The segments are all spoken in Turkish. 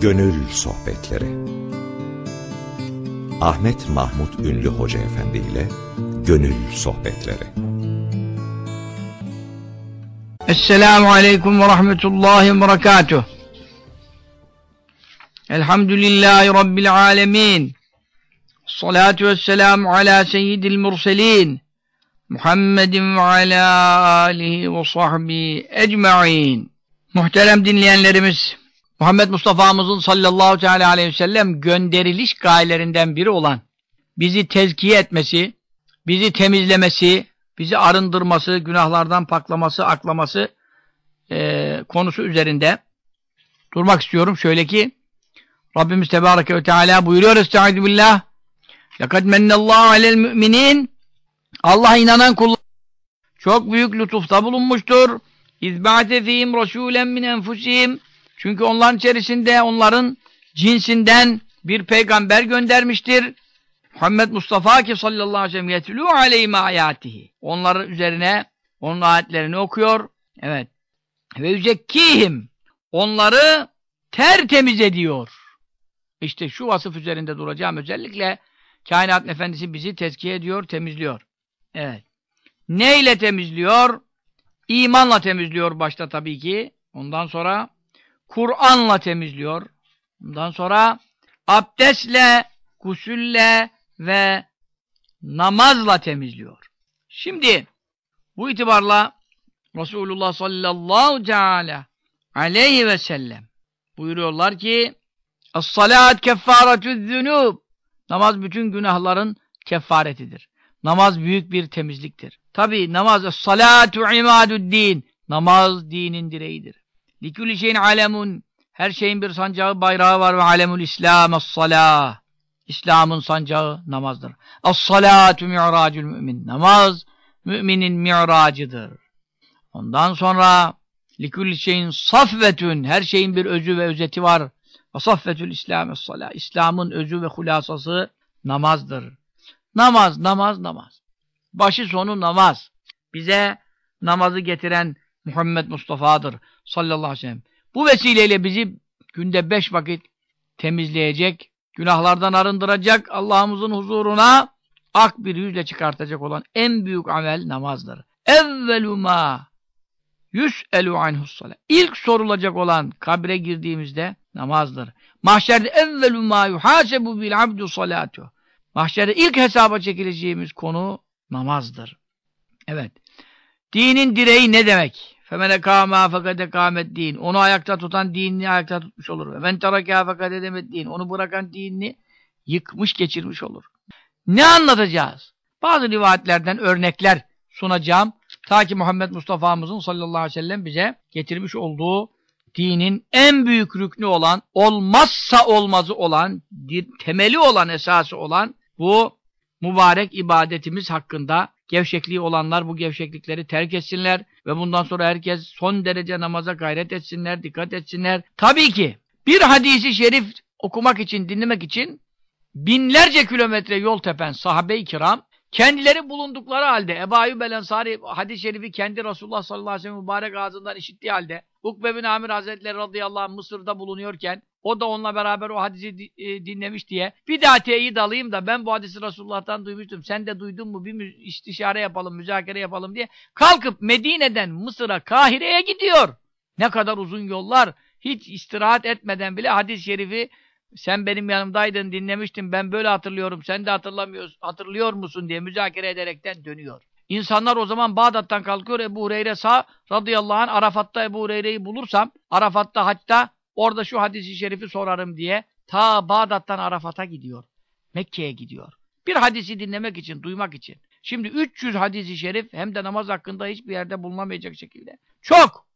Gönül Sohbetleri. Ahmet Mahmut Ünlü Hoca Efendi ile Gönül Sohbetleri. Esselamu Aleyküm ve Rahmetullahi ve Berekatuh. Elhamdülillahi Rabbil Alemin. Salatu vesselamu ala seyyidil murselin. Muhammedin ve ala alihi ve sahbihi ecma'in. Muhterem dinleyenlerimiz Muhammed Mustafa'mızın sallallahu teala aleyhi ve sellem gönderiliş gayelerinden biri olan bizi tezkiye etmesi, bizi temizlemesi, bizi arındırması, günahlardan paklaması, aklaması e, konusu üzerinde durmak istiyorum. Şöyle ki Rabbimiz Tebareke ve Teala buyuruyor Estaizu billah لَقَدْ مَنَّ اللّٰهُ عَلَى الْمُؤْمِنِينَ Allah inanan kullar çok büyük lütufta bulunmuştur. اِذْبَعْتَ ف۪يهِمْ رَسُولًا مِنْ اَنْفُسِهِمْ çünkü onların içerisinde onların cinsinden bir peygamber göndermiştir. Muhammed Mustafa ki sallallahu aleyhi ve sellem yetlû aleyhime ayatihi. Onların üzerine onun ayetlerini okuyor. Evet. Ve yüzekkihim. Onları tertemiz ediyor. İşte şu vasıf üzerinde duracağım. Özellikle kainat efendisi bizi tezkiye ediyor, temizliyor. Evet. Neyle temizliyor? İmanla temizliyor başta tabii ki. Ondan sonra Kur'an'la temizliyor. Ondan sonra abdestle, gusülle ve namazla temizliyor. Şimdi bu itibarla Resulullah sallallahu teala aleyhi ve sellem buyuruyorlar ki Es-salat keffaretü'z-zünub Namaz bütün günahların kefaretidir. Namaz büyük bir temizliktir. Tabi namaz es-salatu imadü'd-din Namaz dinin direğidir. Likülli şeyin alemun her şeyin bir sancağı bayrağı var ve alemul İslam es-salah İslam'ın sancağı namazdır. Es-salatu mi'racül mümin. Namaz müminin mi'racıdır. Ondan sonra likülli şeyin safvetün. Her şeyin bir özü ve özeti var. Ve saffetül İslam es-salah. İslam'ın özü ve hulasası namazdır. Namaz, namaz, namaz. Başı sonu namaz. Bize namazı getiren Muhammed Mustafa'dır sallallahu aleyhi ve sellem. Bu vesileyle bizi günde beş vakit temizleyecek, günahlardan arındıracak, Allah'ımızın huzuruna ak bir yüzle çıkartacak olan en büyük amel namazdır. Evvelu ma yüs'elu anhussala. İlk sorulacak olan kabre girdiğimizde namazdır. Mahşerde evvelu ma yuhasebu bil abdu salatu. Mahşerde ilk hesaba çekileceğimiz konu namazdır. Evet. Dinin direği ne demek? Femene kâmâ fekade kâmet din. Onu ayakta tutan dinini ayakta tutmuş olur. Ve men terakâ fekade demet din. Onu bırakan dinini yıkmış geçirmiş olur. Ne anlatacağız? Bazı rivayetlerden örnekler sunacağım. Ta ki Muhammed Mustafa'mızın sallallahu aleyhi ve sellem bize getirmiş olduğu dinin en büyük rüknü olan, olmazsa olmazı olan, temeli olan, esası olan bu mübarek ibadetimiz hakkında gevşekliği olanlar bu gevşeklikleri terk etsinler ve bundan sonra herkes son derece namaza gayret etsinler, dikkat etsinler. Tabii ki bir hadisi şerif okumak için, dinlemek için binlerce kilometre yol tepen sahabe-i kiram kendileri bulundukları halde Ebu Ayyub el-Ensari hadis-i şerifi kendi Resulullah sallallahu aleyhi ve sellem mübarek ağzından işittiği halde Ukbe bin Amir Hazretleri radıyallahu anh Mısır'da bulunuyorken o da onunla beraber o hadisi e, dinlemiş diye bir daha teyit alayım da ben bu hadisi Resulullah'tan duymuştum. Sen de duydun mu? Bir istişare yapalım, müzakere yapalım diye. Kalkıp Medine'den Mısır'a, Kahire'ye gidiyor. Ne kadar uzun yollar. Hiç istirahat etmeden bile hadis-i şerifi sen benim yanımdaydın, dinlemiştin, ben böyle hatırlıyorum, sen de hatırlamıyorsun, hatırlıyor musun diye müzakere ederekten dönüyor. İnsanlar o zaman Bağdat'tan kalkıyor, Ebu Hureyre sağ radıyallahu anh Arafat'ta Ebu Hureyre'yi bulursam, Arafat'ta hatta orada şu hadisi şerifi sorarım diye ta Bağdat'tan Arafat'a gidiyor. Mekke'ye gidiyor. Bir hadisi dinlemek için, duymak için. Şimdi 300 hadisi şerif hem de namaz hakkında hiçbir yerde bulunamayacak şekilde. Çok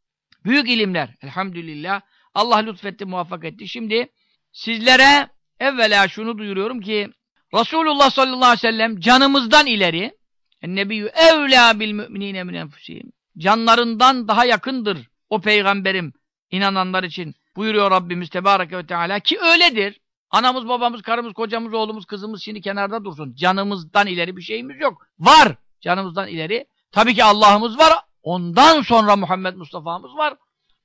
büyük ilimler. Elhamdülillah. Allah lütfetti, muvaffak etti. Şimdi sizlere evvela şunu duyuruyorum ki Resulullah sallallahu aleyhi ve sellem canımızdan ileri Ennebiyyü evlâ bil müminîne min enfusihim. Canlarından daha yakındır o peygamberim inananlar için buyuruyor Rabbimiz Tebareke ve Teala ki öyledir. Anamız, babamız, karımız, kocamız, oğlumuz, kızımız şimdi kenarda dursun. Canımızdan ileri bir şeyimiz yok. Var. Canımızdan ileri. Tabii ki Allah'ımız var. Ondan sonra Muhammed Mustafa'mız var.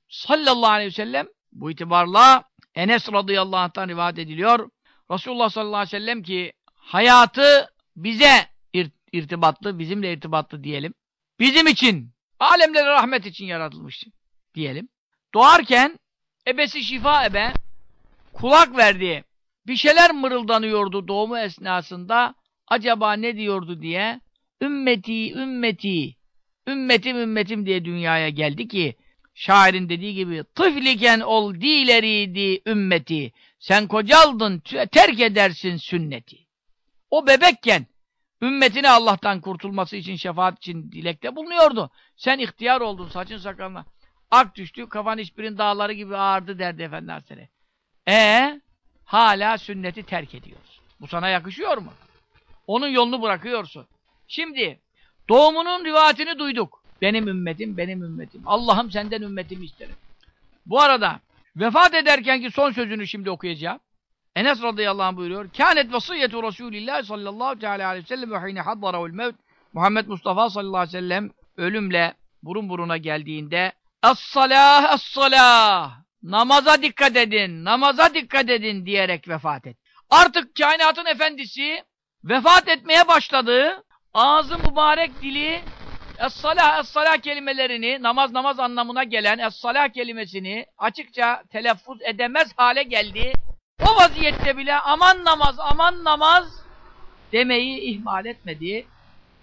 Sallallahu aleyhi ve sellem bu itibarla Enes radıyallahu anh'tan rivayet ediliyor. Resulullah sallallahu aleyhi ve sellem ki hayatı bize irtibatlı, bizimle irtibatlı diyelim. Bizim için, alemlere rahmet için yaratılmış diyelim. Doğarken ebesi şifa ebe kulak verdi. Bir şeyler mırıldanıyordu doğumu esnasında. Acaba ne diyordu diye. Ümmeti, ümmeti, ümmetim, ümmetim diye dünyaya geldi ki şairin dediği gibi tıfliken ol dileriydi ümmeti. Sen kocaldın, terk edersin sünneti. O bebekken ümmetine Allah'tan kurtulması için, şefaat için dilekte bulunuyordu. Sen ihtiyar oldun, saçın sakalına. Ak düştü, kafan hiçbirin dağları gibi ağırdı derdi Efendi Hazretleri. E hala sünneti terk ediyorsun. Bu sana yakışıyor mu? Onun yolunu bırakıyorsun. Şimdi doğumunun rivayetini duyduk. Benim ümmetim, benim ümmetim. Allah'ım senden ümmetimi isterim. Bu arada vefat ederken ki son sözünü şimdi okuyacağım. Enes radıyallahu anh buyuruyor. Kânet vasiyyetu Resulillah sallallahu teala aleyhi ve sellem ve hine haddarahul mevt. Muhammed Mustafa sallallahu aleyhi ve sellem ölümle burun buruna geldiğinde Es-salah, es-salah. Namaza dikkat edin, namaza dikkat edin diyerek vefat etti. Artık kainatın efendisi vefat etmeye başladı. Ağzı mübarek dili Es-salah, es-salah kelimelerini, namaz namaz anlamına gelen es-salah kelimesini açıkça telaffuz edemez hale geldi. O vaziyette bile aman namaz, aman namaz demeyi ihmal etmedi.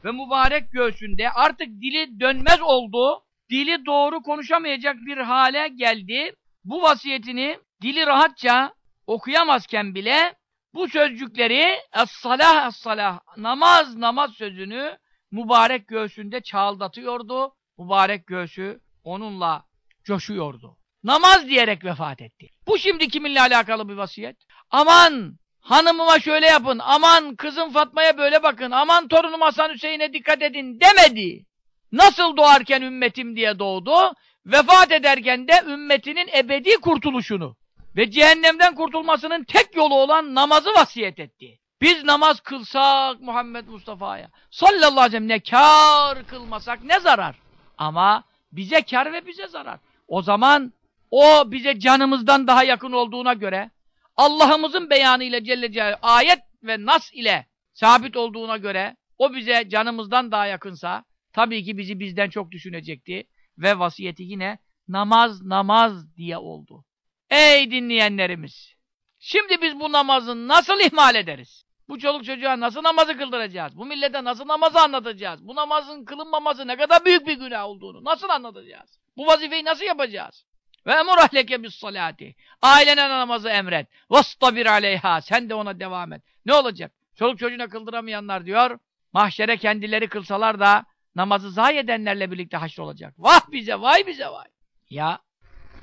Ve mübarek göğsünde artık dili dönmez oldu. Dili doğru konuşamayacak bir hale geldi. Bu vasiyetini dili rahatça okuyamazken bile bu sözcükleri es-salah es-salah namaz namaz sözünü mübarek göğsünde çağıldatıyordu. Mübarek göğsü onunla coşuyordu. Namaz diyerek vefat etti. Bu şimdi kiminle alakalı bir vasiyet? Aman hanımıma şöyle yapın, aman kızım Fatma'ya böyle bakın, aman torunum Hasan Hüseyin'e dikkat edin demedi. Nasıl doğarken ümmetim diye doğdu, vefat ederken de ümmetinin ebedi kurtuluşunu ve cehennemden kurtulmasının tek yolu olan namazı vasiyet etti. Biz namaz kılsak Muhammed Mustafa'ya sallallahu aleyhi ve sellem ne kar kılmasak ne zarar. Ama bize kar ve bize zarar. O zaman o bize canımızdan daha yakın olduğuna göre Allah'ımızın beyanı ile Celle ayet ve nas ile sabit olduğuna göre o bize canımızdan daha yakınsa tabii ki bizi bizden çok düşünecekti ve vasiyeti yine namaz namaz diye oldu. Ey dinleyenlerimiz! Şimdi biz bu namazı nasıl ihmal ederiz? Bu çoluk çocuğa nasıl namazı kıldıracağız? Bu millete nasıl namazı anlatacağız? Bu namazın kılınmaması ne kadar büyük bir günah olduğunu nasıl anlatacağız? Bu vazifeyi nasıl yapacağız? Ve emur ahleke bis salati. Ailene namazı emret. Vastabir aleyha. Sen de ona devam et. Ne olacak? Çoluk çocuğuna kıldıramayanlar diyor. Mahşere kendileri kılsalar da namazı zayi edenlerle birlikte haşr olacak. Vah bize, vay bize, vay. Ya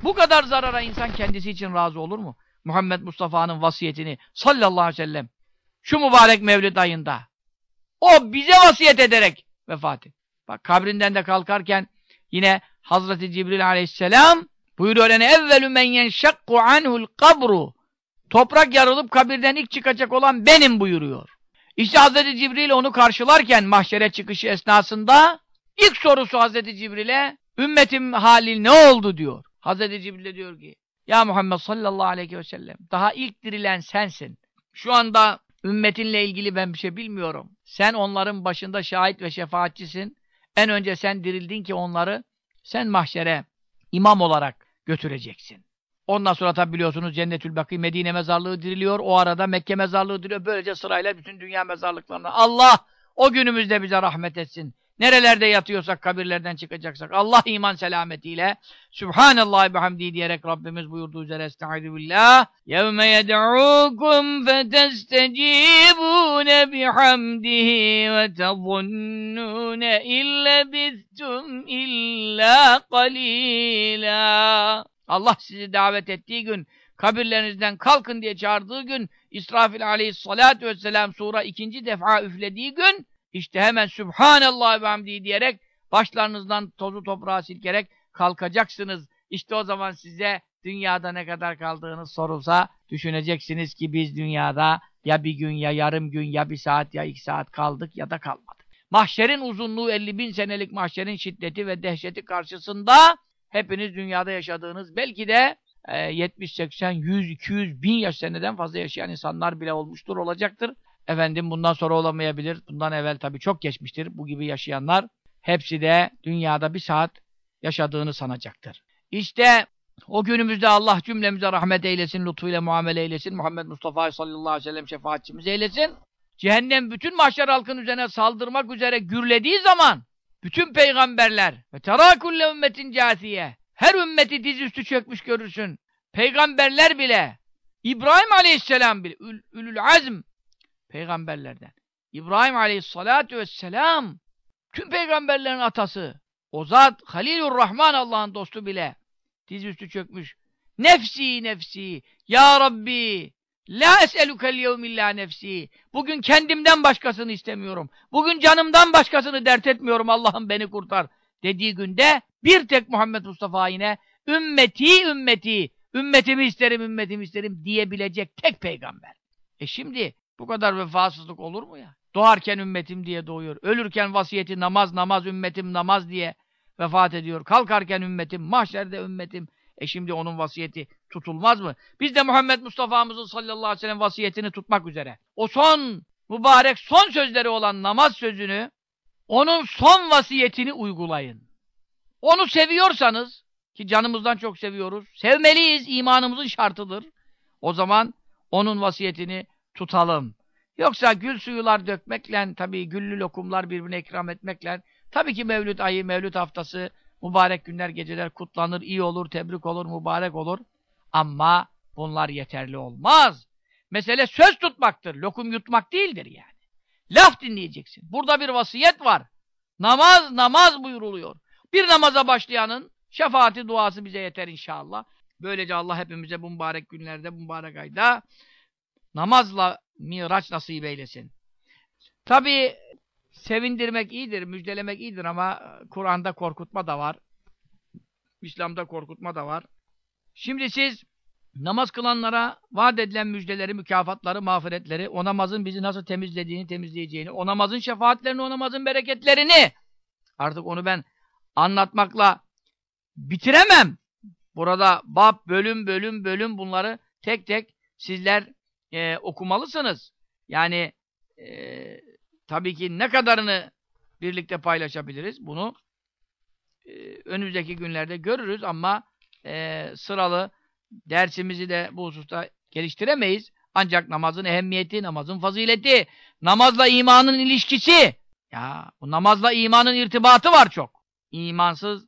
bu kadar zarara insan kendisi için razı olur mu? Muhammed Mustafa'nın vasiyetini sallallahu aleyhi ve sellem şu mübarek mevlid ayında o bize vasiyet ederek vefat etti. Bak kabrinden de kalkarken yine Hazreti Cibril aleyhisselam buyuruyor yani evvelü men yenşakku anhul kabru toprak yarılıp kabirden ilk çıkacak olan benim buyuruyor. İşte Hazreti Cibril onu karşılarken mahşere çıkışı esnasında ilk sorusu Hazreti Cibril'e ümmetim halil ne oldu diyor. Hazreti Cibril diyor ki ya Muhammed sallallahu aleyhi ve sellem daha ilk dirilen sensin. Şu anda ümmetinle ilgili ben bir şey bilmiyorum. Sen onların başında şahit ve şefaatçisin. En önce sen dirildin ki onları sen mahşere imam olarak götüreceksin. Ondan sonra tabi biliyorsunuz Cennetül Bakı Medine mezarlığı diriliyor. O arada Mekke mezarlığı diriliyor. Böylece sırayla bütün dünya mezarlıklarına. Allah o günümüzde bize rahmet etsin. Nerelerde yatıyorsak, kabirlerden çıkacaksak Allah iman selametiyle Sübhanallah bihamdi diyerek Rabbimiz buyurduğu üzere Estaizu billah Yevme yed'ukum fetestecibune bihamdihi ve tezunnune ille biztum illa qalila Allah sizi davet ettiği gün kabirlerinizden kalkın diye çağırdığı gün İsrafil aleyhissalatü vesselam sura ikinci defa üflediği gün işte hemen Sübhanallah ve hamdi diyerek başlarınızdan tozu toprağı silkerek kalkacaksınız. İşte o zaman size dünyada ne kadar kaldığınız sorulsa düşüneceksiniz ki biz dünyada ya bir gün ya yarım gün ya bir saat ya iki saat kaldık ya da kalmadık. Mahşerin uzunluğu 50 bin senelik mahşerin şiddeti ve dehşeti karşısında hepiniz dünyada yaşadığınız belki de e, 70, 80, 100, 200, 1000 yaş seneden fazla yaşayan insanlar bile olmuştur, olacaktır. Efendim bundan sonra olamayabilir. Bundan evvel tabii çok geçmiştir bu gibi yaşayanlar. Hepsi de dünyada bir saat yaşadığını sanacaktır. İşte o günümüzde Allah cümlemize rahmet eylesin, lütfuyla muamele eylesin, Muhammed Mustafa sallallahu aleyhi ve sellem şefaatçimiz eylesin. Cehennem bütün mahşer halkın üzerine saldırmak üzere gürlediği zaman bütün peygamberler ve terakulle ümmetin casiye her ümmeti dizüstü çökmüş görürsün. Peygamberler bile İbrahim aleyhisselam bile ül, ülül azm peygamberlerden. İbrahim aleyhissalatu vesselam tüm peygamberlerin atası. O zat Halilur Rahman Allah'ın dostu bile dizüstü çökmüş. Nefsi nefsi ya Rabbi La es'elukel yevmilla nefsi. Bugün kendimden başkasını istemiyorum. Bugün canımdan başkasını dert etmiyorum. Allah'ım beni kurtar. Dediği günde bir tek Muhammed Mustafa yine ümmeti ümmeti, ümmetimi isterim, ümmetimi isterim diyebilecek tek peygamber. E şimdi bu kadar vefasızlık olur mu ya? Doğarken ümmetim diye doğuyor. Ölürken vasiyeti namaz namaz ümmetim namaz diye vefat ediyor. Kalkarken ümmetim, mahşerde ümmetim. E şimdi onun vasiyeti tutulmaz mı? Biz de Muhammed Mustafa'mızın sallallahu aleyhi ve sellem vasiyetini tutmak üzere. O son, mübarek son sözleri olan namaz sözünü, onun son vasiyetini uygulayın. Onu seviyorsanız, ki canımızdan çok seviyoruz, sevmeliyiz, imanımızın şartıdır. O zaman onun vasiyetini tutalım. Yoksa gül suyular dökmekle, tabii güllü lokumlar birbirine ikram etmekle, tabii ki Mevlüt ayı, Mevlüt haftası, mübarek günler, geceler kutlanır, iyi olur, tebrik olur, mübarek olur. Ama bunlar yeterli olmaz. Mesele söz tutmaktır, lokum yutmak değildir yani. Laf dinleyeceksin. Burada bir vasiyet var. Namaz, namaz buyuruluyor. Bir namaza başlayanın şefaati duası bize yeter inşallah. Böylece Allah hepimize bu mübarek günlerde, bu mübarek ayda namazla miraç nasip eylesin. Tabi sevindirmek iyidir, müjdelemek iyidir ama Kur'an'da korkutma da var. İslam'da korkutma da var. Şimdi siz namaz kılanlara vaat edilen müjdeleri, mükafatları, mağfiretleri, o namazın bizi nasıl temizlediğini, temizleyeceğini, o namazın şefaatlerini, o namazın bereketlerini artık onu ben anlatmakla bitiremem. Burada bab, bölüm, bölüm, bölüm bunları tek tek sizler e, okumalısınız. Yani e, tabii ki ne kadarını birlikte paylaşabiliriz bunu e, önümüzdeki günlerde görürüz ama e, sıralı dersimizi de bu hususta geliştiremeyiz. Ancak namazın ehemmiyeti, namazın fazileti, namazla imanın ilişkisi. Ya bu namazla imanın irtibatı var çok. İmansız,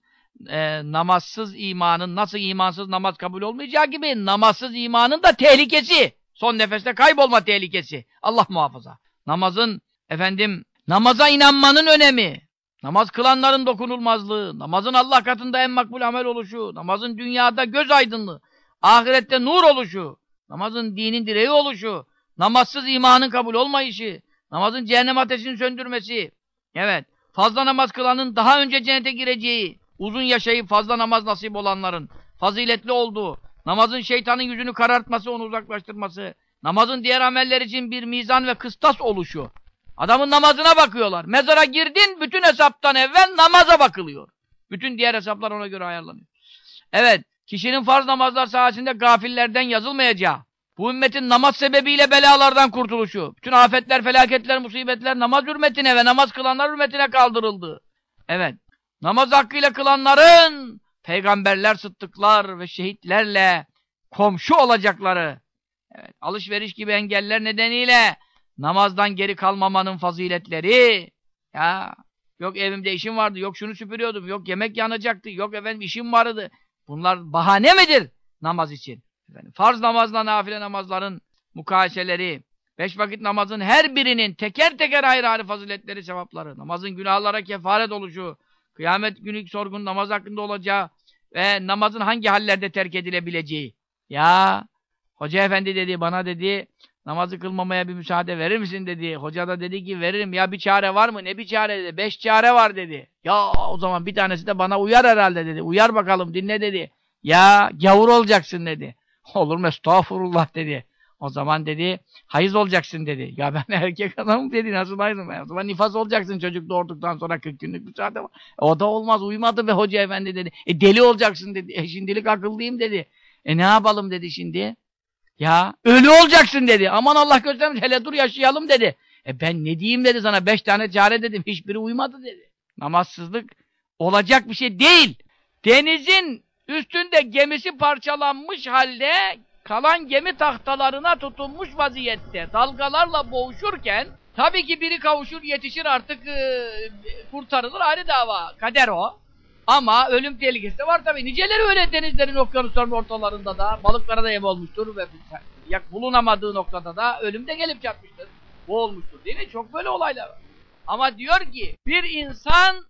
e, namazsız imanın nasıl imansız namaz kabul olmayacağı gibi namazsız imanın da tehlikesi. Son nefeste kaybolma tehlikesi. Allah muhafaza. Namazın, efendim, namaza inanmanın önemi. Namaz kılanların dokunulmazlığı, namazın Allah katında en makbul amel oluşu, namazın dünyada göz aydınlığı, ahirette nur oluşu, namazın dinin direği oluşu, namazsız imanın kabul olmayışı, namazın cehennem ateşini söndürmesi, evet, fazla namaz kılanın daha önce cennete gireceği, uzun yaşayıp fazla namaz nasip olanların faziletli olduğu, namazın şeytanın yüzünü karartması, onu uzaklaştırması, namazın diğer ameller için bir mizan ve kıstas oluşu, Adamın namazına bakıyorlar. Mezara girdin, bütün hesaptan evvel namaza bakılıyor. Bütün diğer hesaplar ona göre ayarlanıyor. Evet, kişinin farz namazlar sahasında gafillerden yazılmayacağı, bu ümmetin namaz sebebiyle belalardan kurtuluşu, bütün afetler, felaketler, musibetler namaz hürmetine ve namaz kılanlar hürmetine kaldırıldı. Evet, namaz hakkıyla kılanların peygamberler, sıddıklar ve şehitlerle komşu olacakları, evet, alışveriş gibi engeller nedeniyle namazdan geri kalmamanın faziletleri, ya yok evimde işim vardı, yok şunu süpürüyordum, yok yemek yanacaktı, yok efendim işim vardı. Bunlar bahane midir namaz için? Efendim, farz namazla nafile namazların mukayeseleri, beş vakit namazın her birinin teker teker ayrı ayrı faziletleri, sevapları, namazın günahlara kefaret oluşu, kıyamet günü sorgun namaz hakkında olacağı ve namazın hangi hallerde terk edilebileceği. Ya Hoca efendi dedi, bana dedi, namazı kılmamaya bir müsaade verir misin dedi. Hoca da dedi ki veririm. Ya bir çare var mı? Ne bir çare dedi. Beş çare var dedi. Ya o zaman bir tanesi de bana uyar herhalde dedi. Uyar bakalım dinle dedi. Ya gavur olacaksın dedi. Olur mu? Estağfurullah dedi. O zaman dedi hayız olacaksın dedi. Ya ben erkek adamım dedi. Nasıl hayızım? O zaman nifas olacaksın çocuk doğurduktan sonra 40 günlük müsaade var. O da olmaz uymadı ve hoca efendi dedi. E deli olacaksın dedi. E şimdilik akıllıyım dedi. E ne yapalım dedi şimdi. Ya ölü olacaksın dedi. Aman Allah göstermesin hele dur yaşayalım dedi. E ben ne diyeyim dedi sana. Beş tane çare dedim. Hiçbiri uymadı dedi. Namazsızlık olacak bir şey değil. Denizin üstünde gemisi parçalanmış halde kalan gemi tahtalarına tutunmuş vaziyette dalgalarla boğuşurken tabii ki biri kavuşur yetişir artık e, kurtarılır ayrı dava. Kader o. Ama ölüm tehlikesi de var tabii. Niceleri öyle denizlerin, okyanusların ortalarında da balıklara da yem olmuştur ve yak bulunamadığı noktada da ölüm de gelip çarpmıştır. Bu olmuştur değil mi? Çok böyle olaylar var. Ama diyor ki bir insan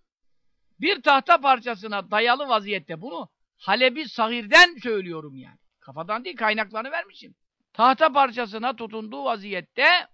bir tahta parçasına dayalı vaziyette bunu Halebi Sahir'den söylüyorum yani. Kafadan değil kaynaklarını vermişim. Tahta parçasına tutunduğu vaziyette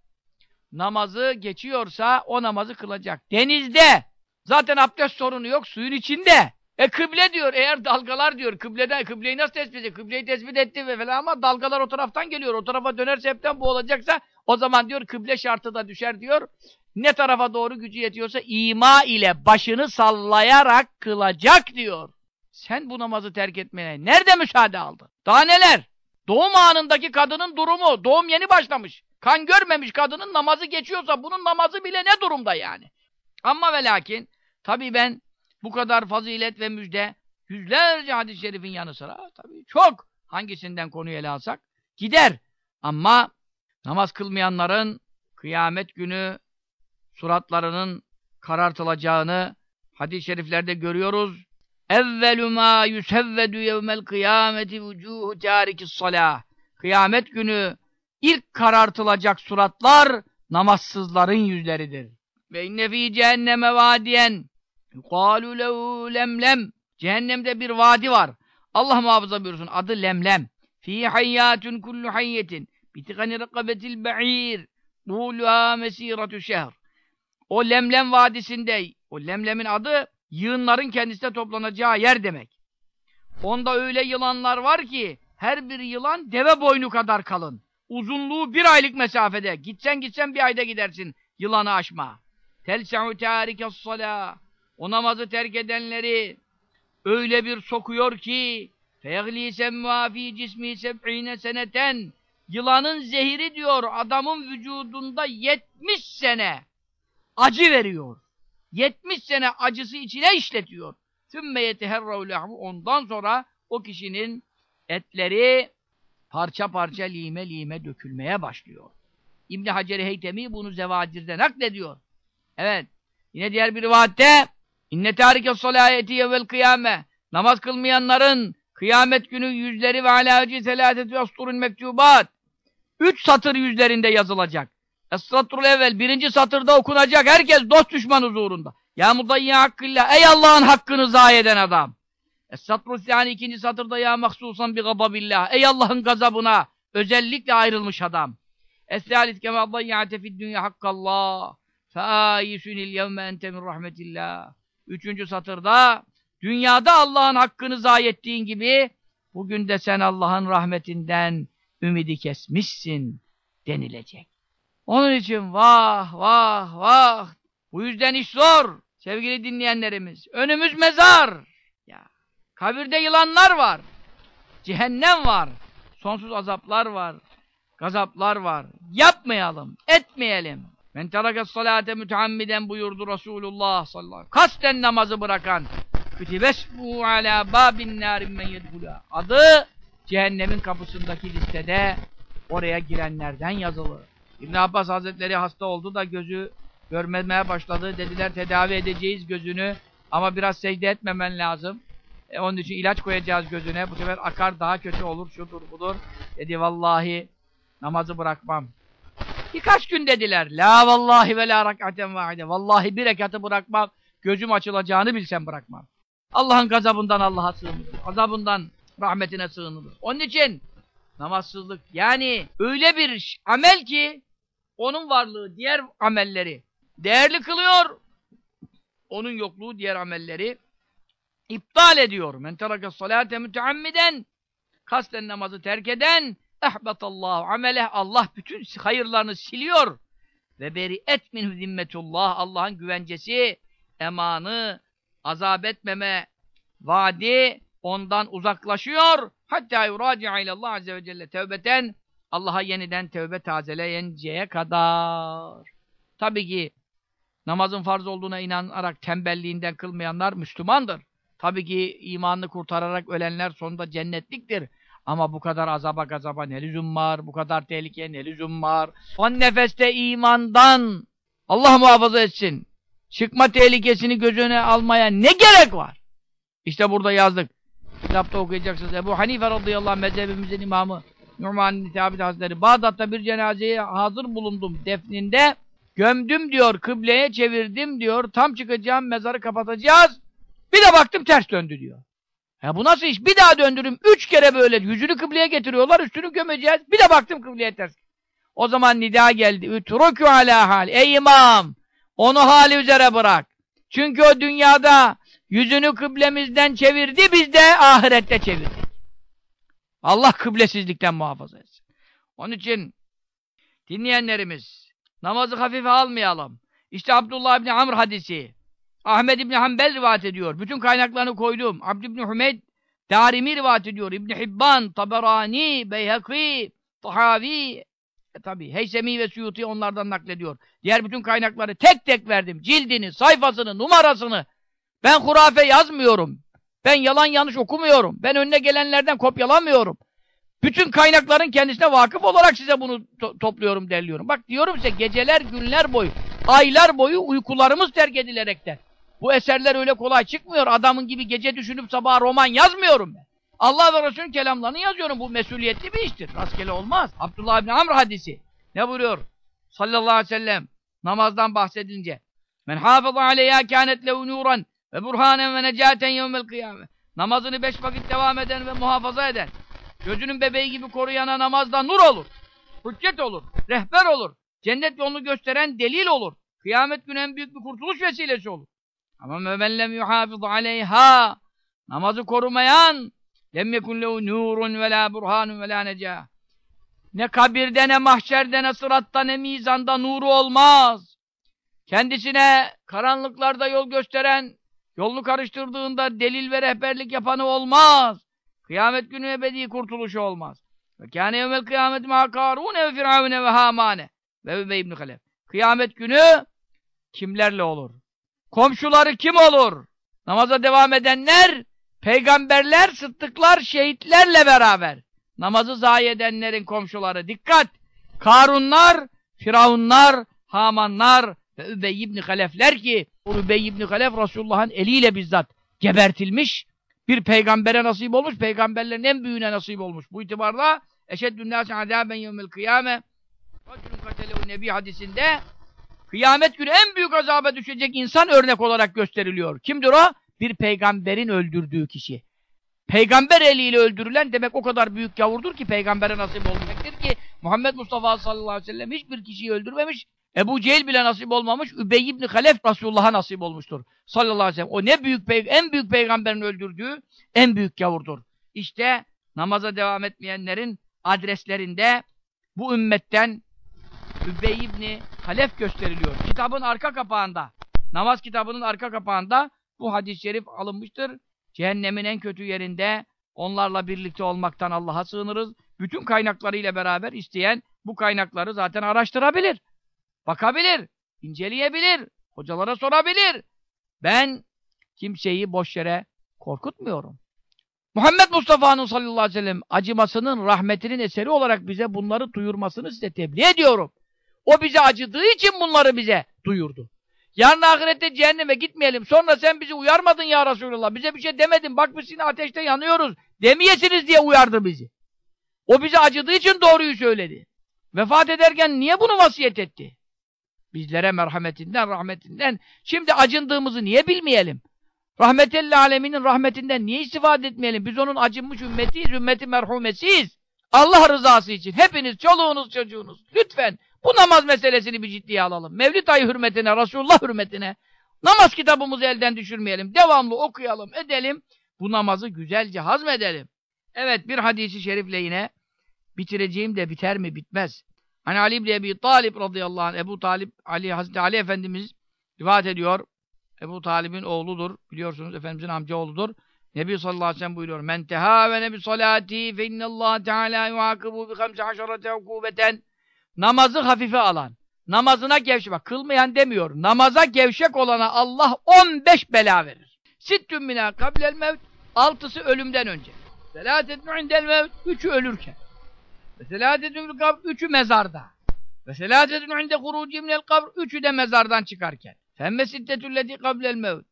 namazı geçiyorsa o namazı kılacak. Denizde zaten abdest sorunu yok suyun içinde. E kıble diyor eğer dalgalar diyor kıbleden kıbleyi nasıl tespit edecek? Kıbleyi tespit etti ve falan ama dalgalar o taraftan geliyor. O tarafa dönerse hepten bu olacaksa o zaman diyor kıble şartı da düşer diyor. Ne tarafa doğru gücü yetiyorsa ima ile başını sallayarak kılacak diyor. Sen bu namazı terk etmeye nerede müsaade aldın? Daha neler? Doğum anındaki kadının durumu, doğum yeni başlamış. Kan görmemiş kadının namazı geçiyorsa bunun namazı bile ne durumda yani? Ama ve lakin tabii ben bu kadar fazilet ve müjde yüzlerce hadis-i şerifin yanı sıra tabii çok hangisinden konuyu ele alsak gider. Ama namaz kılmayanların kıyamet günü suratlarının karartılacağını hadis-i şeriflerde görüyoruz. Evvelü mâ yusevvedü yevmel kıyameti vücûhu târikis salâh. Kıyamet günü ilk karartılacak suratlar namazsızların yüzleridir. Ve inne fî cehenneme vadiyen yukâlu lehu lemlem. Cehennemde bir vadi var. Allah muhafaza buyursun. Adı lemlem. Fî hayyâtun kullu hayyetin. Bitikani rekabetil ba'ir. Dûluha mesîratü şehr. O Lemlem Vadisi'nde, o Lemlem'in adı yığınların kendisine toplanacağı yer demek. Onda öyle yılanlar var ki her bir yılan deve boynu kadar kalın. Uzunluğu bir aylık mesafede. Gitsen gitsen bir ayda gidersin yılanı aşma. Telse'u târikes salâ. O namazı terk edenleri öyle bir sokuyor ki feyagli semmâ fî cismi seb'ine seneten yılanın zehiri diyor adamın vücudunda 70 sene acı veriyor. 70 sene acısı içine işletiyor. Sümme yeteherrav lehmu ondan sonra o kişinin etleri parça parça lime lime dökülmeye başlıyor. İbn Hacer Heytemi bunu Zevadir'de naklediyor. Evet. Yine diğer bir rivayette inne tarike salayeti yevvel kıyame namaz kılmayanların kıyamet günü yüzleri ve alâci selâset ve asturun mektubat üç satır yüzlerinde yazılacak. Es-satrul evvel birinci satırda okunacak herkes dost düşman huzurunda. Ya mudayya hakkillah ey Allah'ın hakkını zayi eden adam. Es-satrul yani ikinci satırda ya mahsusan bi gadabillah ey Allah'ın gazabına özellikle ayrılmış adam. Es-salit kema dayyate fid dünya hakkallah. Fâyisunil yevme ente min rahmetillah. Üçüncü satırda dünyada Allah'ın hakkını zayi ettiğin gibi bugün de sen Allah'ın rahmetinden ümidi kesmişsin denilecek. Onun için vah vah vah bu yüzden iş zor sevgili dinleyenlerimiz. Önümüz mezar. Ya kabirde yılanlar var. Cehennem var. Sonsuz azaplar var. Gazaplar var. Yapmayalım, etmeyelim. Men terake salate müteammiden buyurdu Resulullah sallallahu aleyhi ve sellem. Kasten namazı bırakan kütibesbu ala babin narin men yedhula. Adı cehennemin kapısındaki listede oraya girenlerden yazılı. İbn Abbas Hazretleri hasta oldu da gözü görmemeye başladı. Dediler tedavi edeceğiz gözünü ama biraz secde etmemen lazım. E, onun için ilaç koyacağız gözüne. Bu sefer akar daha kötü olur, şudur budur. Dedi vallahi namazı bırakmam. Birkaç gün dediler. La vallahi ve la rakaten vahide. Vallahi bir rekatı bırakmam. Gözüm açılacağını bilsem bırakmam. Allah'ın gazabından Allah'a sığınılır. Gazabından rahmetine sığınılır. Onun için namazsızlık yani öyle bir amel ki onun varlığı diğer amelleri değerli kılıyor. Onun yokluğu diğer amelleri iptal ediyor. Men terake salate müteammiden kasten namazı terk eden ehbetallahu ameleh Allah bütün hayırlarını siliyor. Ve beri'et minhu zimmetullah Allah'ın güvencesi, emanı, azap etmeme, vaadi ondan uzaklaşıyor. Hatta yuraci'a ilallah azze ve celle tevbeten Allah'a yeniden tevbe tazeleyinceye kadar. Tabii ki namazın farz olduğuna inanarak tembelliğinden kılmayanlar Müslümandır. Tabii ki imanını kurtararak ölenler sonunda cennetliktir. Ama bu kadar azaba gazaba ne lüzum var? Bu kadar tehlikeye ne lüzum var? Son nefeste imandan Allah muhafaza etsin. Çıkma tehlikesini göz önüne almaya ne gerek var? İşte burada yazdık. Kitapta okuyacaksınız. Ebu Hanife radıyallahu anh mezhebimizin imamı Numan bin Thabit Hazretleri Bağdat'ta bir cenazeye hazır bulundum defninde. Gömdüm diyor, kıbleye çevirdim diyor. Tam çıkacağım, mezarı kapatacağız. Bir de baktım ters döndü diyor. Ya bu nasıl iş? Bir daha döndürüm. Üç kere böyle yüzünü kıbleye getiriyorlar, üstünü gömeceğiz. Bir de baktım kıbleye ters. O zaman nida geldi. Ütrukü ala hal. Ey imam! Onu hali üzere bırak. Çünkü o dünyada yüzünü kıblemizden çevirdi, biz de ahirette çevirdik. Allah kıblesizlikten muhafaza etsin. Onun için dinleyenlerimiz namazı hafife almayalım. İşte Abdullah İbni Amr hadisi. Ahmed İbni Hanbel rivayet ediyor. Bütün kaynaklarını koydum. Abd İbni Hümeyd Darimi rivayet ediyor. İbni Hibban, Taberani, Beyhaki, Tahavi, e tabi Heysemi ve Suyuti onlardan naklediyor. Diğer bütün kaynakları tek tek verdim. Cildini, sayfasını, numarasını. Ben hurafe yazmıyorum. Ben yalan yanlış okumuyorum. Ben önüne gelenlerden kopyalamıyorum. Bütün kaynakların kendisine vakıf olarak size bunu to topluyorum, derliyorum. Bak diyorum size geceler, günler boyu, aylar boyu uykularımız terk edilerekten. Bu eserler öyle kolay çıkmıyor. Adamın gibi gece düşünüp sabah roman yazmıyorum ben. Allah ve Resulünün kelamlarını yazıyorum. Bu mesuliyetli bir iştir. Rastgele olmaz. Abdullah bin Amr hadisi. Ne buyuruyor? Sallallahu aleyhi ve sellem. Namazdan bahsedince. Men hafıza aleyha kânet lehu ve burhanen ve necaten yevmel kıyame. Namazını beş vakit devam eden ve muhafaza eden. Gözünün bebeği gibi koruyana namazda nur olur. Hüccet olur. Rehber olur. Cennet yolunu gösteren delil olur. Kıyamet günü en büyük bir kurtuluş vesilesi olur. Ama men lem yuhafız aleyha. Namazı korumayan lem yekun lehu nurun ve la burhanun ve la necah. Ne kabirde ne mahşerde ne sıratta ne mizanda nuru olmaz. Kendisine karanlıklarda yol gösteren, yolunu karıştırdığında delil ve rehberlik yapanı olmaz. Kıyamet günü ebedi kurtuluşu olmaz. Ve kâne yevmel kıyamet mâ kârûne ve firavune ve hâmâne ve Übey ibn Halef. Kıyamet günü kimlerle olur? Komşuları kim olur? Namaza devam edenler, peygamberler, sıddıklar, şehitlerle beraber. Namazı zayi edenlerin komşuları. Dikkat! Karunlar, Firavunlar, Hamanlar ve Übey ibn Halefler ki Übey ibn Halef Resulullah'ın eliyle bizzat gebertilmiş. Bir peygambere nasip olmuş, peygamberlerin en büyüğüne nasip olmuş. Bu itibarla eşeddün nâsi azâben yevmel kıyâme Racülün katelehu nebi hadisinde kıyamet günü en büyük azaba düşecek insan örnek olarak gösteriliyor. Kimdir o? Bir peygamberin öldürdüğü kişi. Peygamber eliyle öldürülen demek o kadar büyük gavurdur ki peygambere nasip olmayacaktır ki Muhammed Mustafa sallallahu aleyhi ve sellem hiçbir kişiyi öldürmemiş. Ebu Cehil bile nasip olmamış. Übey ibn Halef Resulullah'a nasip olmuştur. Sallallahu aleyhi ve sellem. O ne büyük en büyük peygamberin öldürdüğü en büyük gavurdur. İşte namaza devam etmeyenlerin adreslerinde bu ümmetten Übey ibn Halef gösteriliyor. Kitabın arka kapağında, namaz kitabının arka kapağında bu hadis-i şerif alınmıştır. Cehennemin en kötü yerinde onlarla birlikte olmaktan Allah'a sığınırız. Bütün kaynaklarıyla beraber isteyen bu kaynakları zaten araştırabilir. Bakabilir, inceleyebilir, hocalara sorabilir. Ben kimseyi boş yere korkutmuyorum. Muhammed Mustafa'nın sallallahu aleyhi ve sellem acımasının, rahmetinin eseri olarak bize bunları duyurmasını size tebliğ ediyorum. O bize acıdığı için bunları bize duyurdu. Yarın ahirette cehenneme gitmeyelim. Sonra sen bizi uyarmadın ya Resulallah. Bize bir şey demedin. Bak biz yine ateşte yanıyoruz. Demeyesiniz diye uyardı bizi. O bize acıdığı için doğruyu söyledi. Vefat ederken niye bunu vasiyet etti? Bizlere merhametinden, rahmetinden. Şimdi acındığımızı niye bilmeyelim? Rahmetelli aleminin rahmetinden niye istifade etmeyelim? Biz onun acınmış ümmetiyiz, ümmeti merhumesiyiz. Allah rızası için hepiniz, çoluğunuz, çocuğunuz lütfen bu namaz meselesini bir ciddiye alalım. Mevlid ayı hürmetine, Resulullah hürmetine namaz kitabımızı elden düşürmeyelim. Devamlı okuyalım, edelim. Bu namazı güzelce hazmedelim. Evet bir hadisi şerifle yine bitireceğim de biter mi bitmez. Hani Ali ibn Ebi Talib radıyallahu anh, Ebu Talib, Ali, Hazreti Ali Efendimiz rivayet ediyor. Ebu Talib'in oğludur. Biliyorsunuz Efendimizin amcaoğludur. Nebi sallallahu aleyhi ve sellem buyuruyor. Men tehâvene bi salâti fe innallâhe teâlâ yuâkıbû bi hamse haşerete ukûbeten. Namazı hafife alan, namazına gevşek, kılmayan demiyor, namaza gevşek olana Allah 15 bela verir. Sittün minâ kablel mevt, altısı ölümden önce. Selâtetun indel mevt, üçü ölürken. Ve selâtetun kabr, üçü mezarda. Ve selâtetun inde huruci minel kabr, üçü de mezardan çıkarken. Femme siddetülleti kablel mevt.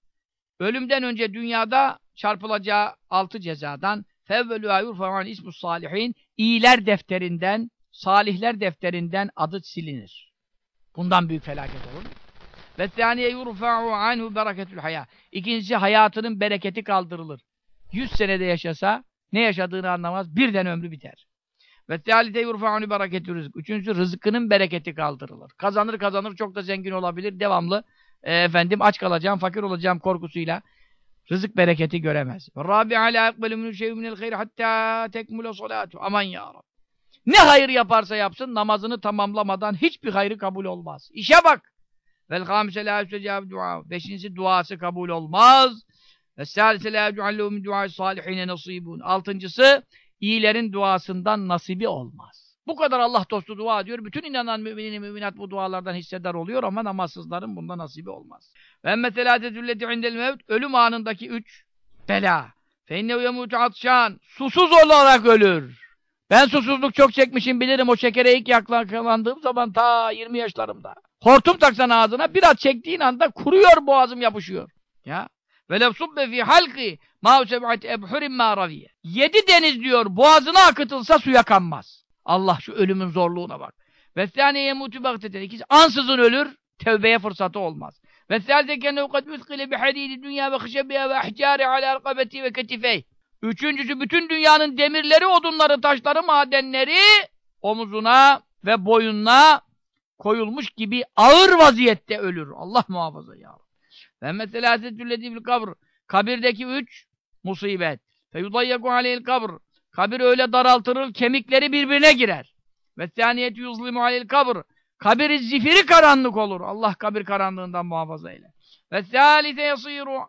Ölümden önce dünyada çarpılacağı altı cezadan fevvelû yurfa'an ismus salihin iyiler defterinden, salihler defterinden adı silinir. Bundan büyük felaket olur. Ve thaniye yurfa'u anhu bereketül haya. İkincisi hayatının bereketi kaldırılır. Yüz senede yaşasa ne yaşadığını anlamaz. Birden ömrü biter. Ve tealite yurfa'unu bereketü rızık. Üçüncüsü rızkının bereketi kaldırılır. Kazanır kazanır çok da zengin olabilir. Devamlı e, efendim aç kalacağım, fakir olacağım korkusuyla rızık bereketi göremez. Rabi'a la yakbelu minhu şey'un minel hatta tekmule salatu. Aman ya Rabbi. Ne hayır yaparsa yapsın namazını tamamlamadan hiçbir hayrı kabul olmaz. İşe bak. Vel hamise la yüstecab dua. Beşincisi duası kabul olmaz. Ve sâlise la yuallu min duâ salihine nasibun. Altıncısı iyilerin duasından nasibi olmaz. Bu kadar Allah dostu dua ediyor. Bütün inanan müminin müminat bu dualardan hissedar oluyor ama namazsızların bunda nasibi olmaz. Ve emme telâtetülleti indel mevt ölüm anındaki üç bela. Fe innehu yemutu atşan susuz olarak ölür. Ben susuzluk çok çekmişim bilirim o şekere ilk yakalandığım zaman ta 20 yaşlarımda. Hortum taksan ağzına biraz çektiğin anda kuruyor boğazım yapışıyor. Ya. Velev subbe fi halki ma seb'at ebhurin ma raviye. Yedi deniz diyor boğazına akıtılsa suya kanmaz. Allah şu ölümün zorluğuna bak. Ve sâniye yemutu bagteten. İkisi ansızın ölür, tevbeye fırsatı olmaz. Ve sâlte kenne ukad üskile bi hadidi dünya ve hışebiye ve ahcari ala rkabeti ve ketifey. Üçüncüsü bütün dünyanın demirleri, odunları, taşları, madenleri omuzuna ve boyununa koyulmuş gibi ağır vaziyette ölür. Allah muhafaza ya. Ve mesela bil kabr. Kabirdeki üç musibet. Fe yudayyaku aleyhil kabr. Kabir öyle daraltırır, kemikleri birbirine girer. Ve sâniyet yuzlimu aleyhil kabr. Kabiri zifiri karanlık olur. Allah kabir karanlığından muhafaza eyle. Ve sâlite yasîru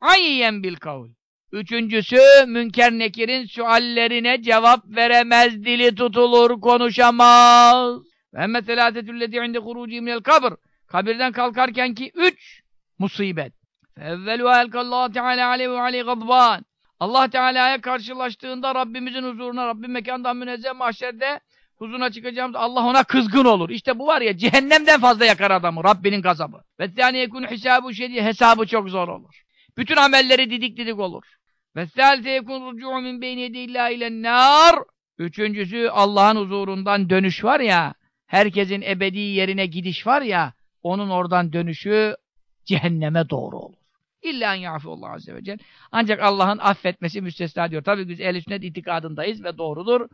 ayyen bil kavl. Üçüncüsü Münker Nekir'in suallerine cevap veremez, dili tutulur, konuşamaz. Ve meselâtetüllezî inde hurûcî minel kabr. Kabirden kalkarken ki üç musibet. Evvelu elkallâhu teâlâ aleyhi ve aleyhi gazbân. Allah Teala'ya karşılaştığında Rabbimizin huzuruna, Rabbim mekandan münezzeh mahşerde huzuruna çıkacağımız Allah ona kızgın olur. İşte bu var ya cehennemden fazla yakar adamı Rabbinin gazabı. Ve zâni yekûn hesâbu şedî hesabı çok zor olur. Bütün amelleri didik didik olur. Ve zâlite yekûn rücû'u min beyni yedillâ ilen nâr. Üçüncüsü Allah'ın huzurundan dönüş var ya, herkesin ebedi yerine gidiş var ya, onun oradan dönüşü cehenneme doğru olur. İlla en Allah azze ve celle. Ancak Allah'ın affetmesi müstesna diyor. Tabii biz ehl sünnet itikadındayız ve doğrudur.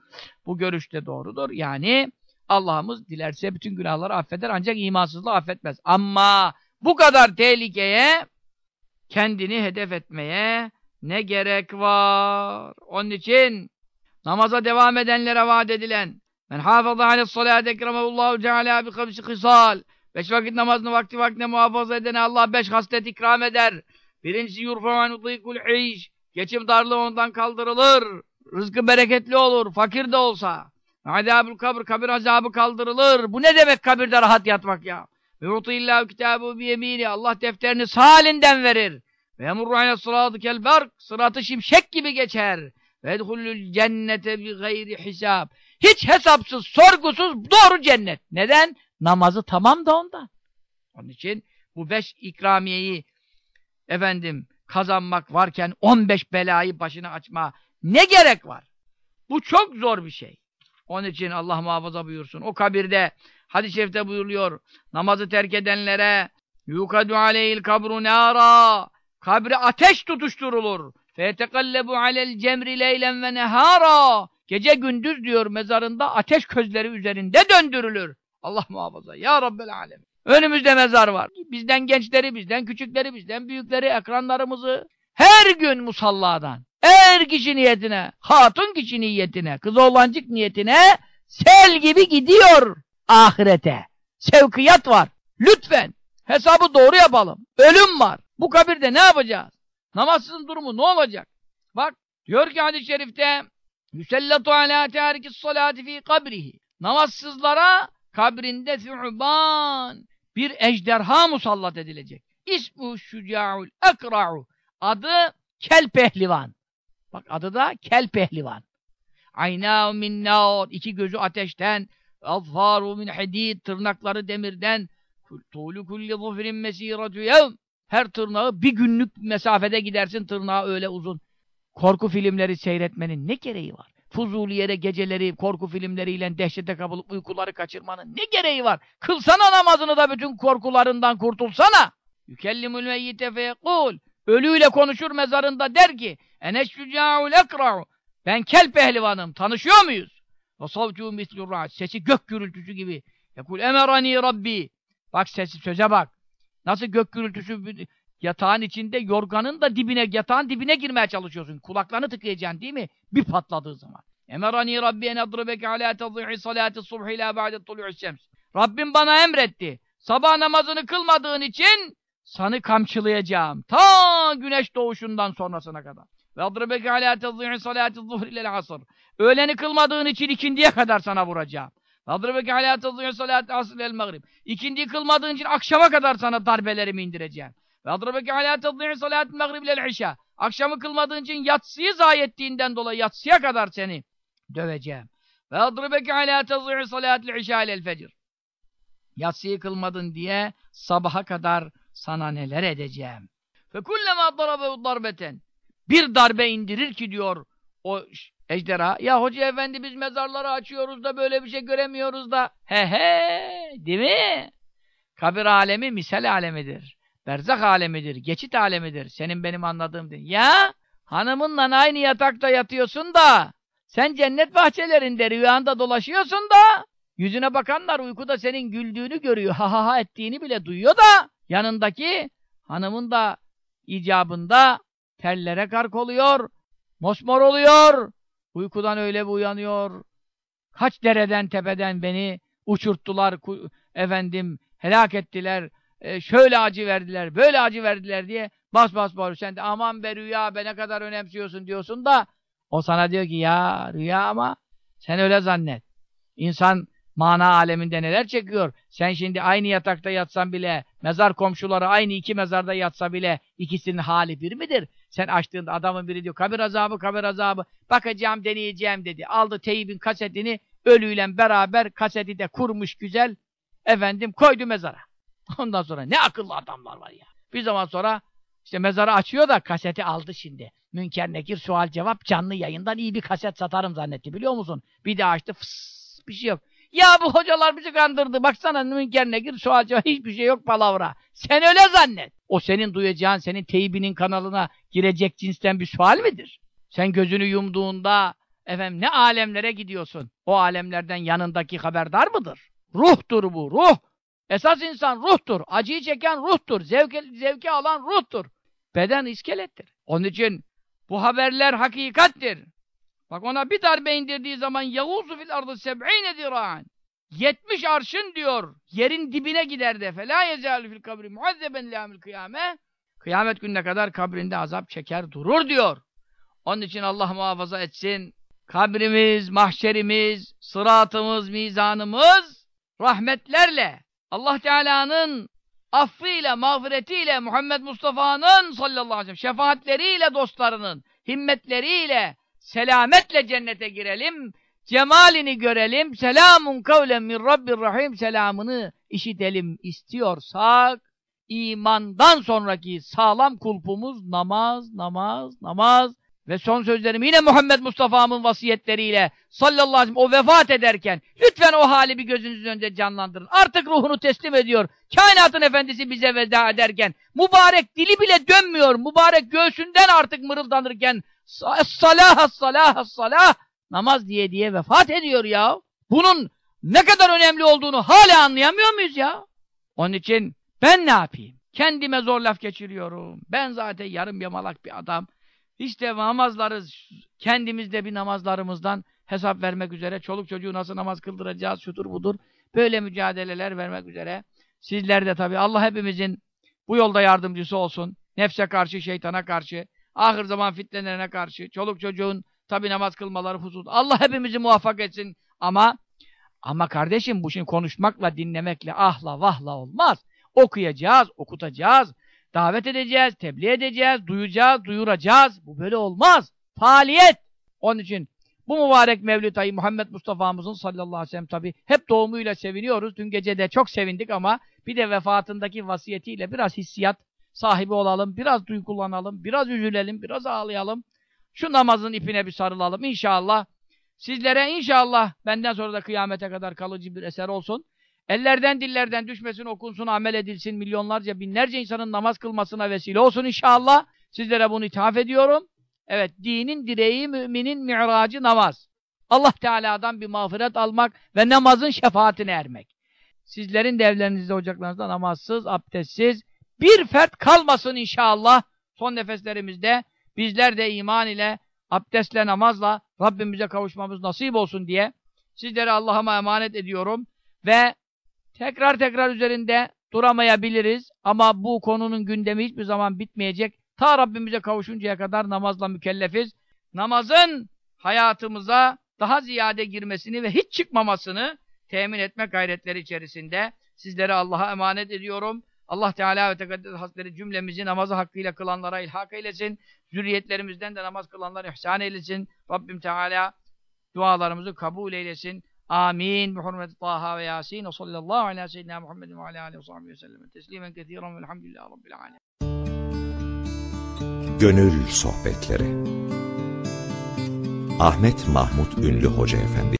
Bu görüş de doğrudur. Yani Allah'ımız dilerse bütün günahları affeder ancak imansızlığı affetmez. Ama bu kadar tehlikeye kendini hedef etmeye ne gerek var? Onun için namaza devam edenlere vaat edilen men hafıza aleyhissalâte ekremehullahu teâlâ bi kamsi kısal beş vakit namazını vakti vaktine muhafaza edene Allah beş haslet ikram eder. Birincisi yurfa'an dîkul iş. Geçim darlığı ondan kaldırılır. Rızkı bereketli olur. Fakir de olsa. Azabul kabr. Kabir azabı kaldırılır. Bu ne demek kabirde rahat yatmak ya? Ve yutillâhu kitâbu biyemîni. Allah defterini sağ elinden verir. Ve yemurru ale sıratı kel berk. Sıratı şimşek gibi geçer. Ve edhullül cennete bi gayri hisab. Hiç hesapsız, sorgusuz doğru cennet. Neden? Namazı tamam da ondan. Onun için bu beş ikramiyeyi efendim kazanmak varken 15 belayı başına açma ne gerek var? Bu çok zor bir şey. Onun için Allah muhafaza buyursun. O kabirde hadis-i şerifte buyuruyor. Namazı terk edenlere yukadu aleyhil kabru nara kabri ateş tutuşturulur. Fetekallebu alel cemri leylen ve nehara gece gündüz diyor mezarında ateş közleri üzerinde döndürülür. Allah muhafaza. Ya Rabbel alem. Önümüzde mezar var. Bizden gençleri, bizden küçükleri, bizden büyükleri, ekranlarımızı her gün musalladan, er kişi niyetine, hatun kişi niyetine, kız oğlancık niyetine sel gibi gidiyor ahirete. Sevkiyat var. Lütfen hesabı doğru yapalım. Ölüm var. Bu kabirde ne yapacağız? Namazsızın durumu ne olacak? Bak diyor ki hadis-i şerifte Yüsellatu alâ târikis salâti fî kabrihi. Namazsızlara kabrinde thu'ban bir ejderha musallat edilecek. İsmu şüca'ul ekra'u. Adı kel pehlivan. Bak adı da kel pehlivan. Aynâhu min nâr. iki gözü ateşten. Azfâru min hadid. Tırnakları demirden. Tuğlu kulli zufrin mesîratü yevm. Her tırnağı bir günlük mesafede gidersin tırnağı öyle uzun. Korku filmleri seyretmenin ne gereği var? Fuzuliyere geceleri korku filmleriyle dehşete kapılıp uykuları kaçırmanın ne gereği var? Kılsana namazını da bütün korkularından kurtulsana. Yükellimül meyyite feyekul. Ölüyle konuşur mezarında der ki Eneşşücâ'ul ekra'u. Ben kel pehlivanım. Tanışıyor muyuz? Ve savcû mislur Sesi gök gürültüsü gibi. Yekul emerani rabbi. Bak sesi söze bak. Nasıl gök gürültüsü yatağın içinde yorganın da dibine, yatağın dibine girmeye çalışıyorsun. Kulaklarını tıkayacaksın değil mi? Bir patladığı zaman. Emerani Rabbi en adribeke alâ tazî'i salâti subhi ilâ ba'de tulu'us şems. Rabbim bana emretti. Sabah namazını kılmadığın için seni kamçılayacağım. Ta güneş doğuşundan sonrasına kadar. Ve adribeke alâ tazî'i salâti zuhri ilâ asr. Öğleni kılmadığın için ikindiye kadar sana vuracağım. Ve adribeke alâ tazî'i salâti asr el mağrib. İkindiyi kılmadığın için akşama kadar sana darbelerimi indireceğim. Ve adribeke alâ taddi'i salâtil mağrib ilel işâ. Akşamı kılmadığın için yatsıyı zayi ettiğinden dolayı yatsıya kadar seni döveceğim. Ve adribeke alâ taddi'i salâtil işâ ilel fecr. Yatsıyı kılmadın diye sabaha kadar sana neler edeceğim. Fe kullemâ darabehu darbeten. Bir darbe indirir ki diyor o ejderha. Ya hoca efendi biz mezarları açıyoruz da böyle bir şey göremiyoruz da. He he değil mi? Kabir alemi misal alemidir. Berzak alemidir, geçit alemidir. Senin benim anladığım değil. Ya hanımınla aynı yatakta yatıyorsun da sen cennet bahçelerinde rüyanda dolaşıyorsun da yüzüne bakanlar uykuda senin güldüğünü görüyor. Ha ha ha ettiğini bile duyuyor da yanındaki hanımın da icabında tellere kark oluyor, mosmor oluyor. Uykudan öyle bir uyanıyor. Kaç dereden tepeden beni uçurttular, efendim helak ettiler e, şöyle acı verdiler, böyle acı verdiler diye bas bas bağırıyor. Sen de aman be rüya be ne kadar önemsiyorsun diyorsun da o sana diyor ki ya rüya ama sen öyle zannet. İnsan mana aleminde neler çekiyor. Sen şimdi aynı yatakta yatsan bile, mezar komşuları aynı iki mezarda yatsa bile ikisinin hali bir midir? Sen açtığında adamın biri diyor kabir azabı, kabir azabı, bakacağım, deneyeceğim dedi. Aldı teybin kasetini, ölüyle beraber kaseti de kurmuş güzel, efendim koydu mezara. Ondan sonra ne akıllı adamlar var ya. Bir zaman sonra işte mezarı açıyor da kaseti aldı şimdi. Münker Nekir sual cevap canlı yayından iyi bir kaset satarım zannetti biliyor musun? Bir de açtı fıs bir şey yok. Ya bu hocalar bizi kandırdı. Baksana Münker Nekir sual cevap hiçbir şey yok palavra. Sen öyle zannet. O senin duyacağın senin teybinin kanalına girecek cinsten bir sual midir? Sen gözünü yumduğunda efendim ne alemlere gidiyorsun? O alemlerden yanındaki haberdar mıdır? Ruhtur bu, ruh. Esas insan ruhtur. Acıyı çeken ruhtur. Zevke, zevki alan ruhtur. Beden iskelettir. Onun için bu haberler hakikattir. Bak ona bir darbe indirdiği zaman yavuzu fil ardı seb'ine dira'an. 70 arşın diyor. Yerin dibine gider de. Fela yezâlü fil kabri muazzeben lâmil kıyame. Kıyamet gününe kadar kabrinde azap çeker durur diyor. Onun için Allah muhafaza etsin. Kabrimiz, mahşerimiz, sıratımız, mizanımız rahmetlerle, Allah Teala'nın affıyla, mağfiretiyle, Muhammed Mustafa'nın sallallahu aleyhi ve sellem şefaatleriyle dostlarının, himmetleriyle, selametle cennete girelim, cemalini görelim, selamun kavlen min Rabbir Rahim selamını işitelim istiyorsak, imandan sonraki sağlam kulpumuz namaz, namaz, namaz, ve son sözlerim yine Muhammed Mustafa'mın vasiyetleriyle sallallahu aleyhi ve sellem o vefat ederken lütfen o hali bir gözünüzün önünde canlandırın. Artık ruhunu teslim ediyor. Kainatın efendisi bize veda ederken mübarek dili bile dönmüyor. Mübarek göğsünden artık mırıldanırken salah salah salah namaz diye diye vefat ediyor ya. Bunun ne kadar önemli olduğunu hala anlayamıyor muyuz ya? Onun için ben ne yapayım? Kendime zor laf geçiriyorum. Ben zaten yarım yamalak bir adam. İşte namazları kendimizde bir namazlarımızdan hesap vermek üzere çoluk çocuğu nasıl namaz kıldıracağız şudur budur böyle mücadeleler vermek üzere sizler de tabi Allah hepimizin bu yolda yardımcısı olsun nefse karşı şeytana karşı ahir zaman fitnelerine karşı, çoluk çocuğun tabi namaz kılmaları husus. Allah hepimizi muvaffak etsin ama ama kardeşim bu şimdi konuşmakla, dinlemekle, ahla vahla olmaz. Okuyacağız, okutacağız, davet edeceğiz, tebliğ edeceğiz, duyacağız, duyuracağız. Bu böyle olmaz. Faaliyet. Onun için bu mübarek Mevlid ayı Muhammed Mustafa'mızın sallallahu aleyhi ve sellem tabi hep doğumuyla seviniyoruz. Dün gece de çok sevindik ama bir de vefatındaki vasiyetiyle biraz hissiyat sahibi olalım, biraz duygulanalım, biraz üzülelim, biraz ağlayalım. Şu namazın ipine bir sarılalım inşallah. Sizlere inşallah benden sonra da kıyamete kadar kalıcı bir eser olsun. Ellerden dillerden düşmesin, okunsun, amel edilsin, milyonlarca, binlerce insanın namaz kılmasına vesile olsun inşallah. Sizlere bunu ithaf ediyorum. Evet, dinin direği, müminin mi'racı namaz. Allah Teala'dan bir mağfiret almak ve namazın şefaatine ermek. Sizlerin de evlerinizde, ocaklarınızda namazsız, abdestsiz bir fert kalmasın inşallah. Son nefeslerimizde bizler de iman ile, abdestle, namazla Rabbimize kavuşmamız nasip olsun diye sizlere Allah'a emanet ediyorum ve tekrar tekrar üzerinde duramayabiliriz ama bu konunun gündemi hiçbir zaman bitmeyecek. Ta Rabbimize kavuşuncaya kadar namazla mükellefiz. Namazın hayatımıza daha ziyade girmesini ve hiç çıkmamasını temin etme gayretleri içerisinde sizlere Allah'a emanet ediyorum. Allah Teala ve Tekaddes Hazretleri cümlemizi namazı hakkıyla kılanlara ilhak eylesin. Zürriyetlerimizden de namaz kılanlara ihsan eylesin. Rabbim Teala dualarımızı kabul eylesin. Amin. Bi hurmeti Taha ve Yasin. Ve sallallahu ala seyyidina Muhammedin ve ala aleyhi ve sahbihi ve sellem. Teslimen kethiren velhamdülillahi rabbil alemin. Gönül Sohbetleri Ahmet Mahmut Ünlü Hoca Efendi